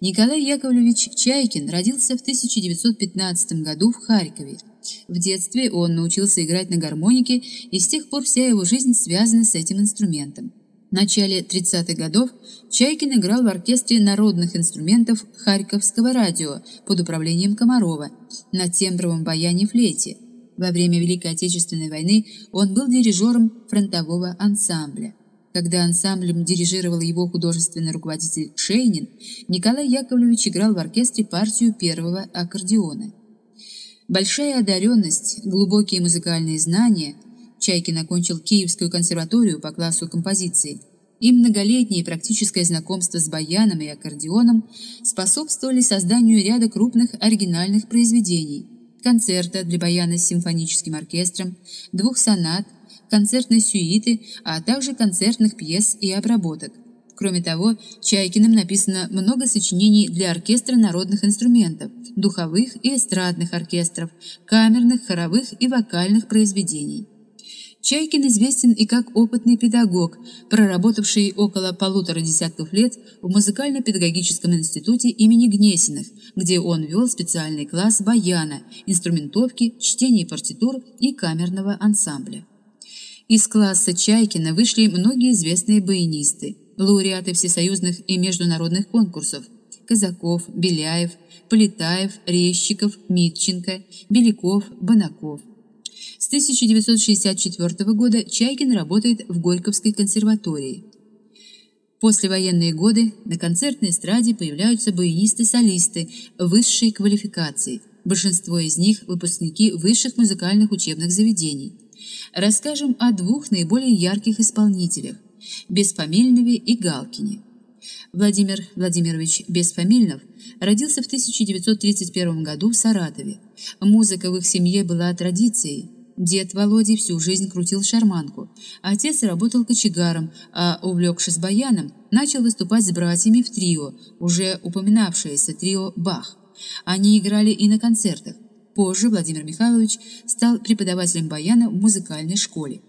Николай Яковлевич Чайкин родился в 1915 году в Харькове. В детстве он научился играть на гармонике, и с тех пор вся его жизнь связана с этим инструментом. В начале 30-х годов Чайкин играл в оркестре народных инструментов Харьковского радио под управлением Комарова на тембровом баяне флейте. Во время Великой Отечественной войны он был дирижером фронтового ансамбля. Когда ансамблем дирижировал его художественный руководитель Шейнин, Николай Яковлевич играл в оркестре партию первого аккордеона. Большая одаренность, глубокие музыкальные знания – Чайкин окончил Киевскую консерваторию по классу композиции, и многолетнее практическое знакомство с баяном и аккордеоном способствовали созданию ряда крупных оригинальных произведений, концерта для баяна с симфоническим оркестром, двух сонат, концертной сюиты, а также концертных пьес и обработок. Кроме того, Чайкиным написано много сочинений для оркестра народных инструментов, духовых и эстрадных оркестров, камерных, хоровых и вокальных произведений. Чайкин известен и как опытный педагог, проработавший около полутора десятков лет в музыкально-педагогическом институте имени Гнесиных, где он вел специальный класс баяна, инструментовки, чтения партитур и камерного ансамбля. Из класса Чайкина вышли многие известные баянисты, лауреаты всесоюзных и международных конкурсов Казаков, Беляев, Полетаев, Резчиков, Митченко, Беляков, Банаков. С 1964 года Чайкин работает в Горьковской консерватории. После военные годы на концертной эстраде появляются баянисты-солисты высшей квалификации. Большинство из них выпускники высших музыкальных учебных заведений. Расскажем о двух наиболее ярких исполнителях Бесфамильнове и Галкине. Владимир Владимирович Бесфамильнов родился в 1931 году в Саратове. Музыка в их семье была традицией. Дед Володя всю жизнь крутил шарманку. Отец работал кочегаром, а, увлекшись баяном, начал выступать с братьями в трио, уже упоминавшееся трио «Бах». Они играли и на концертах. Позже Владимир Михайлович стал преподавателем баяна в музыкальной школе.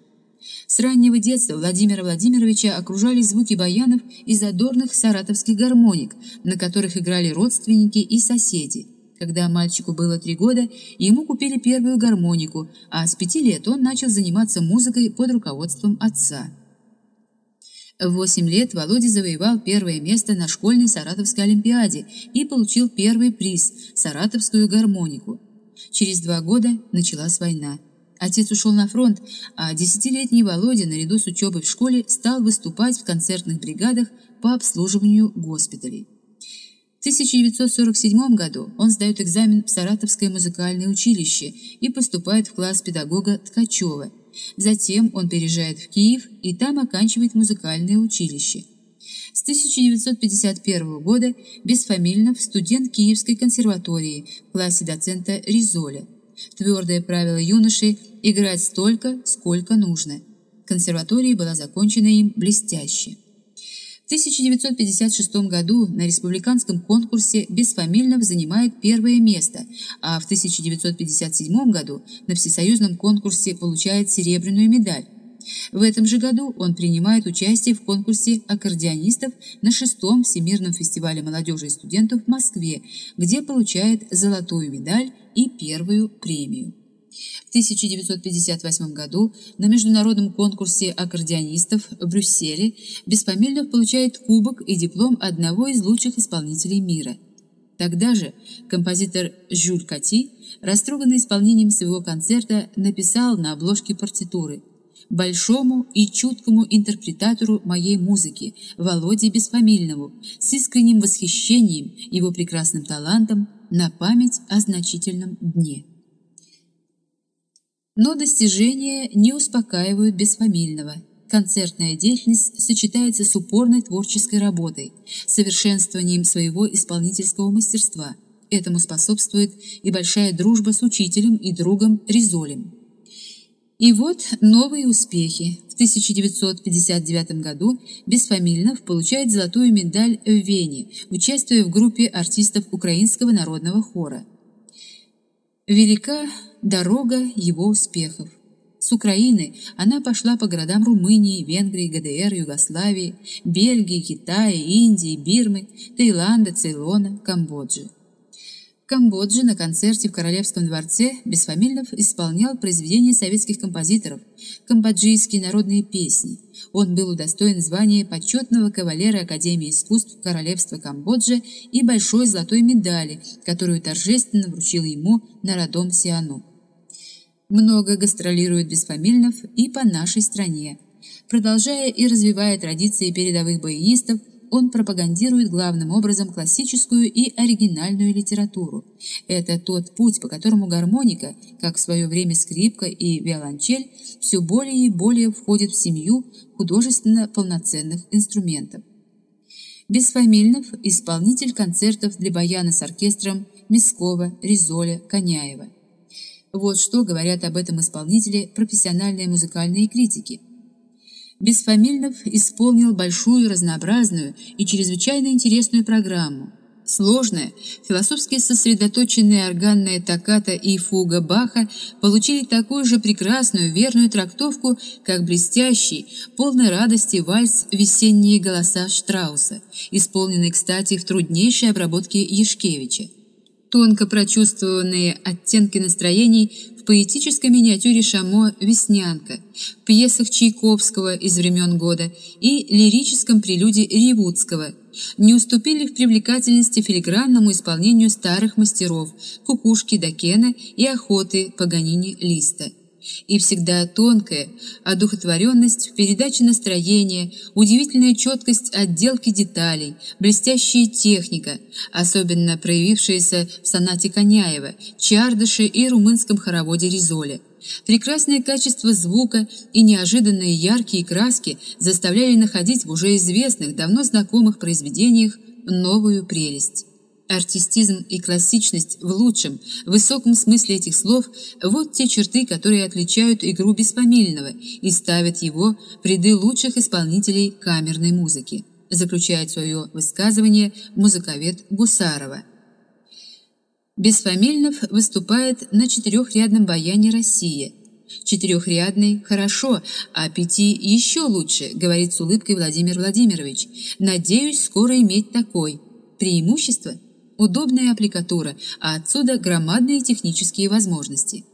С раннего детства Владимира Владимировича окружали звуки баянов и задорных саратовских гармоник, на которых играли родственники и соседи. Когда мальчику было три года, ему купили первую гармонику, а с пяти лет он начал заниматься музыкой под руководством отца. В восемь лет Володя завоевал первое место на школьной Саратовской олимпиаде и получил первый приз – саратовскую гармонику. Через два года началась война. Отец ушел на фронт, а десятилетний Володя наряду с учебой в школе стал выступать в концертных бригадах по обслуживанию госпиталей. В 1947 году он сдает экзамен в Саратовское музыкальное училище и поступает в класс педагога Ткачева. Затем он переезжает в Киев и там оканчивает музыкальное училище. С 1951 года Бесфамильнов студент Киевской консерватории в классе доцента Ризоля. Твердое правило юноши – играть столько, сколько нужно. Консерватория была закончена им блестяще. В 1956 году на республиканском конкурсе Бесфамильнов занимает первое место, а в 1957 году на всесоюзном конкурсе получает серебряную медаль. В этом же году он принимает участие в конкурсе аккордеонистов на шестом Всемирном фестивале молодежи и студентов в Москве, где получает золотую медаль и первую премию. В 1958 году на международном конкурсе аккордеонистов в Брюсселе Беспомельнов получает кубок и диплом одного из лучших исполнителей мира. Тогда же композитор Жюль Кати, растроганный исполнением своего концерта, написал на обложке партитуры большому и чуткому интерпретатору моей музыки Володе Бесфамильнову с искренним восхищением его прекрасным талантом на память о значительном дне. Но достижения не успокаивают Бесфамильного. Концертная деятельность сочетается с упорной творческой работой, совершенствованием своего исполнительского мастерства. Этому способствует и большая дружба с учителем и другом Ризолем. И вот новые успехи. В 1959 году Бесфамильнов получает золотую медаль в Вене, участвуя в группе артистов Украинского народного хора. Велика дорога его успехов. С Украины она пошла по городам Румынии, Венгрии, ГДР, Югославии, Бельгии, Китая, Индии, Бирмы, Таиланда, Цейлона, Камбоджи. Камбоджи на концерте в Королевском дворце Бесфамильнов исполнял произведения советских композиторов, камбоджийские народные песни. Он был удостоен звания почетного кавалера Академии искусств Королевства Камбоджа и большой золотой медали, которую торжественно вручил ему на родом Сиану. Много гастролирует Бесфамильнов и по нашей стране. Продолжая и развивая традиции передовых баянистов, он пропагандирует главным образом классическую и оригинальную литературу. Это тот путь, по которому гармоника, как в свое время скрипка и виолончель, все более и более входит в семью художественно полноценных инструментов. Бесфамильнов – исполнитель концертов для баяна с оркестром Мискова, Ризоля, Коняева. Вот что говорят об этом исполнителе профессиональные музыкальные критики – Бесфамильнов исполнил большую, разнообразную и чрезвычайно интересную программу. Сложная, философски сосредоточенная органная токката и фуга Баха получили такую же прекрасную, верную трактовку, как блестящий, полный радости вальс «Весенние голоса» Штрауса, исполненный, кстати, в труднейшей обработке Яшкевича тонко прочувствованные оттенки настроений в поэтической миниатюре Шамо «Веснянка», пьесах Чайковского из времен года и лирическом прелюде Ревудского не уступили в привлекательности филигранному исполнению старых мастеров Кукушки Дакена и Охоты Паганини Листа и всегда тонкая одухотворенность в передаче настроения, удивительная четкость отделки деталей, блестящая техника, особенно проявившаяся в сонате Коняева, Чардыше и румынском хороводе Ризоле. Прекрасное качество звука и неожиданные яркие краски заставляли находить в уже известных, давно знакомых произведениях новую прелесть. Артистизм и классичность в лучшем, высоком смысле этих слов – вот те черты, которые отличают игру Беспомильного и ставят его в ряды лучших исполнителей камерной музыки, заключает свое высказывание музыковед Гусарова. Бесфамильнов выступает на четырехрядном баяне «Россия». Четырехрядный – хорошо, а пяти – еще лучше, говорит с улыбкой Владимир Владимирович. Надеюсь скоро иметь такой. Преимущество – удобная аппликатура, а отсюда громадные технические возможности.